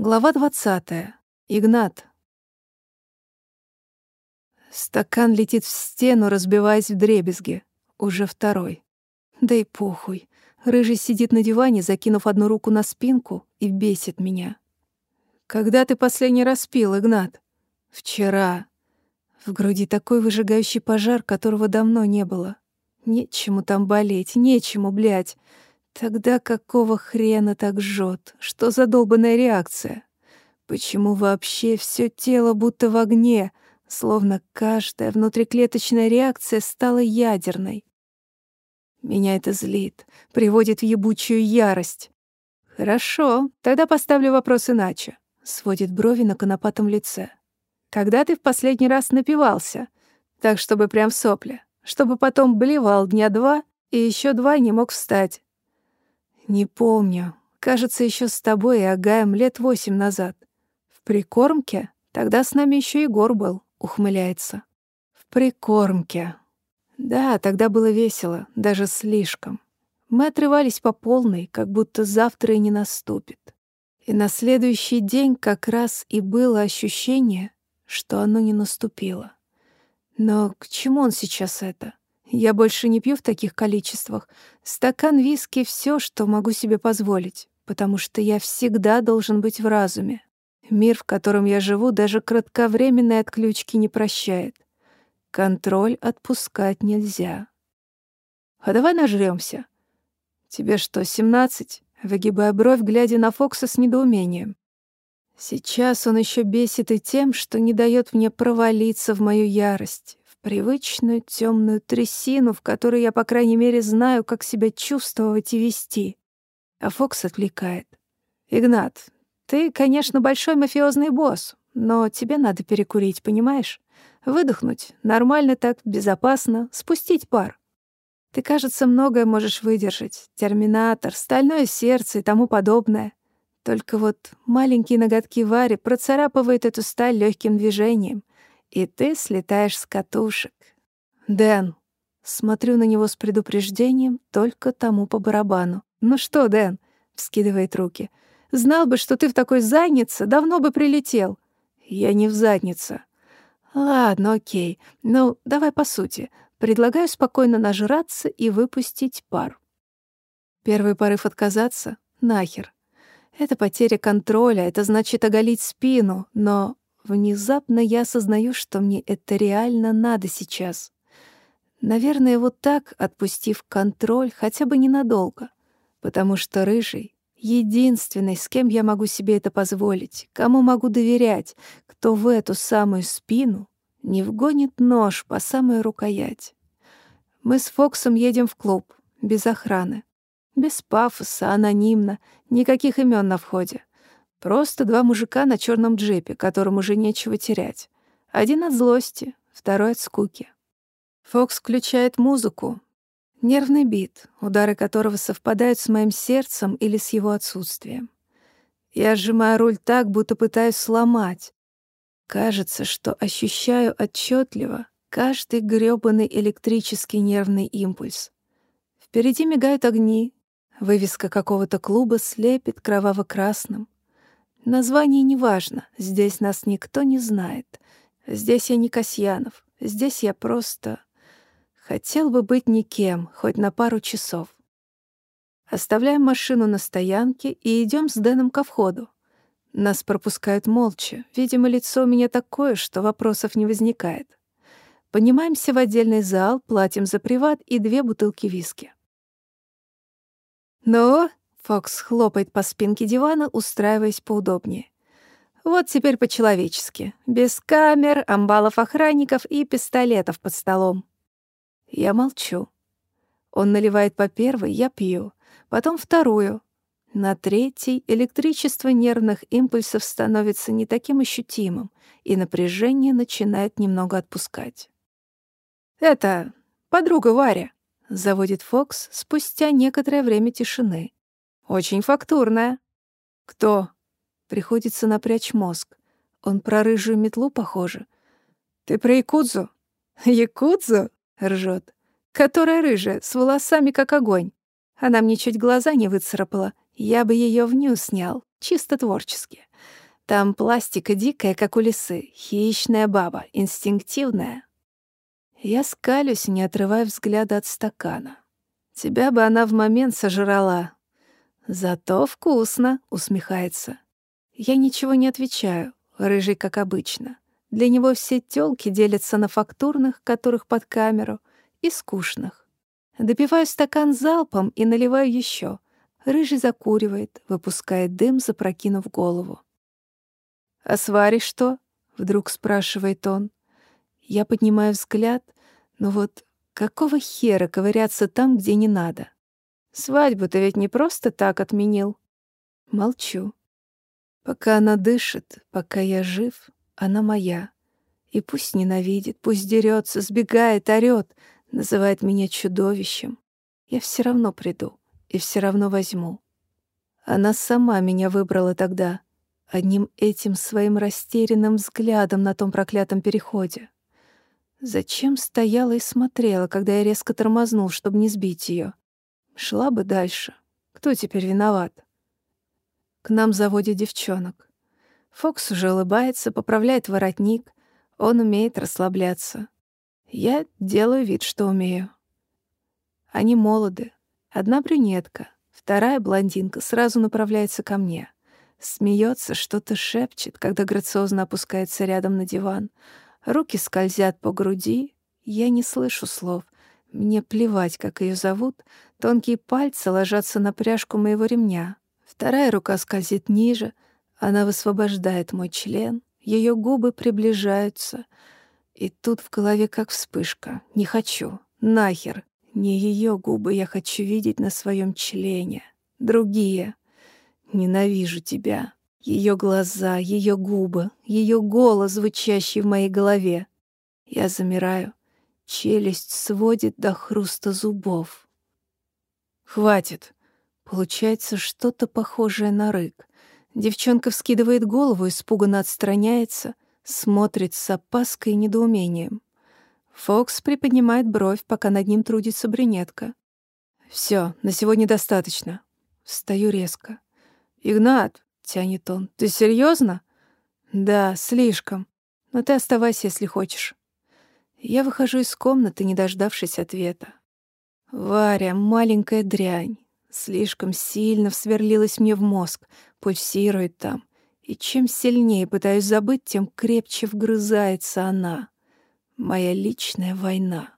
Глава 20. Игнат. Стакан летит в стену, разбиваясь в дребезги. Уже второй. Да и похуй. Рыжий сидит на диване, закинув одну руку на спинку, и бесит меня. «Когда ты последний раз пил, Игнат?» «Вчера». В груди такой выжигающий пожар, которого давно не было. Нечему там болеть, нечему, блядь. Тогда какого хрена так жжет? Что за долбанная реакция? Почему вообще все тело будто в огне, словно каждая внутриклеточная реакция стала ядерной? Меня это злит, приводит в ебучую ярость. Хорошо, тогда поставлю вопрос иначе. Сводит брови на конопатом лице. Когда ты в последний раз напивался? Так, чтобы прям в сопле. Чтобы потом блевал дня два и еще два не мог встать. «Не помню. Кажется, еще с тобой и Агаем лет восемь назад. В прикормке? Тогда с нами еще Егор был», — ухмыляется. «В прикормке. Да, тогда было весело, даже слишком. Мы отрывались по полной, как будто завтра и не наступит. И на следующий день как раз и было ощущение, что оно не наступило. Но к чему он сейчас это? Я больше не пью в таких количествах. Стакан виски — все, что могу себе позволить, потому что я всегда должен быть в разуме. Мир, в котором я живу, даже кратковременной отключки не прощает. Контроль отпускать нельзя. А давай нажрёмся. Тебе что, семнадцать? Выгибая бровь, глядя на Фокса с недоумением. Сейчас он еще бесит и тем, что не дает мне провалиться в мою ярость привычную темную трясину, в которой я, по крайней мере, знаю, как себя чувствовать и вести. А Фокс отвлекает. «Игнат, ты, конечно, большой мафиозный босс, но тебе надо перекурить, понимаешь? Выдохнуть, нормально так, безопасно, спустить пар. Ты, кажется, многое можешь выдержать. Терминатор, стальное сердце и тому подобное. Только вот маленькие ноготки Вари процарапывают эту сталь легким движением, и ты слетаешь с катушек. Дэн. Смотрю на него с предупреждением, только тому по барабану. «Ну что, Дэн?» — вскидывает руки. «Знал бы, что ты в такой заднице, давно бы прилетел». «Я не в заднице». «Ладно, окей. Ну, давай по сути. Предлагаю спокойно нажраться и выпустить пар». Первый порыв отказаться — нахер. Это потеря контроля, это значит оголить спину, но Внезапно я осознаю, что мне это реально надо сейчас. Наверное, вот так, отпустив контроль хотя бы ненадолго. Потому что Рыжий — единственный, с кем я могу себе это позволить, кому могу доверять, кто в эту самую спину не вгонит нож по самой рукоять. Мы с Фоксом едем в клуб, без охраны. Без пафоса, анонимно, никаких имен на входе. Просто два мужика на черном джипе, которым уже нечего терять. Один от злости, второй от скуки. Фокс включает музыку. Нервный бит, удары которого совпадают с моим сердцем или с его отсутствием. Я сжимаю руль так, будто пытаюсь сломать. Кажется, что ощущаю отчетливо каждый грёбаный электрический нервный импульс. Впереди мигают огни, вывеска какого-то клуба слепит кроваво-красным. Название не важно, здесь нас никто не знает. Здесь я не Касьянов, здесь я просто... Хотел бы быть никем, хоть на пару часов. Оставляем машину на стоянке и идем с Дэном ко входу. Нас пропускают молча. Видимо, лицо у меня такое, что вопросов не возникает. Поднимаемся в отдельный зал, платим за приват и две бутылки виски. «Ну, Фокс хлопает по спинке дивана, устраиваясь поудобнее. Вот теперь по-человечески. Без камер, амбалов-охранников и пистолетов под столом. Я молчу. Он наливает по первой, я пью. Потом вторую. На третьей электричество нервных импульсов становится не таким ощутимым, и напряжение начинает немного отпускать. «Это подруга Варя», — заводит Фокс спустя некоторое время тишины. Очень фактурная. Кто? Приходится напрячь мозг. Он про рыжую метлу похоже. Ты про Якудзу? Якудзу? Ржет. Которая рыжая, с волосами как огонь. Она мне чуть глаза не выцарапала. Я бы ее в ню снял. Чисто творчески. Там пластика дикая, как у лисы, хищная баба, инстинктивная. Я скалюсь, не отрывая взгляда от стакана. Тебя бы она в момент сожрала. Зато вкусно, усмехается. Я ничего не отвечаю, рыжий, как обычно. Для него все тёлки делятся на фактурных, которых под камеру, и скучных. Допиваю стакан залпом и наливаю еще. Рыжий закуривает, выпускает дым, запрокинув голову. «А с Варей что?» — вдруг спрашивает он. Я поднимаю взгляд, но вот какого хера ковыряться там, где не надо? Свадьбу ты ведь не просто так отменил. Молчу. Пока она дышит, пока я жив, она моя. И пусть ненавидит, пусть дерется, сбегает, орёт, называет меня чудовищем. Я все равно приду и все равно возьму. Она сама меня выбрала тогда, одним этим своим растерянным взглядом на том проклятом переходе. Зачем стояла и смотрела, когда я резко тормознул, чтобы не сбить ее? Шла бы дальше. Кто теперь виноват? К нам заводят девчонок. Фокс уже улыбается, поправляет воротник. Он умеет расслабляться. Я делаю вид, что умею. Они молоды. Одна брюнетка, вторая блондинка сразу направляется ко мне. Смеется, что-то шепчет, когда грациозно опускается рядом на диван. Руки скользят по груди. Я не слышу слов. Мне плевать, как ее зовут. Тонкие пальцы ложатся на пряжку моего ремня. Вторая рука скользит ниже — она высвобождает мой член, ее губы приближаются. И тут в голове как вспышка. Не хочу. Нахер. Не ее губы я хочу видеть на своем члене. Другие. Ненавижу тебя. Ее глаза, ее губы, ее голос, звучащий в моей голове. Я замираю. Челюсть сводит до хруста зубов. Хватит. Получается что-то похожее на рык. Девчонка вскидывает голову, испуганно отстраняется, смотрит с опаской и недоумением. Фокс приподнимает бровь, пока над ним трудится брюнетка. Все, на сегодня достаточно». Встаю резко. «Игнат», — тянет он, — «ты серьезно? «Да, слишком. Но ты оставайся, если хочешь». Я выхожу из комнаты, не дождавшись ответа. Варя, маленькая дрянь, слишком сильно всверлилась мне в мозг, пульсирует там. И чем сильнее пытаюсь забыть, тем крепче вгрызается она. Моя личная война.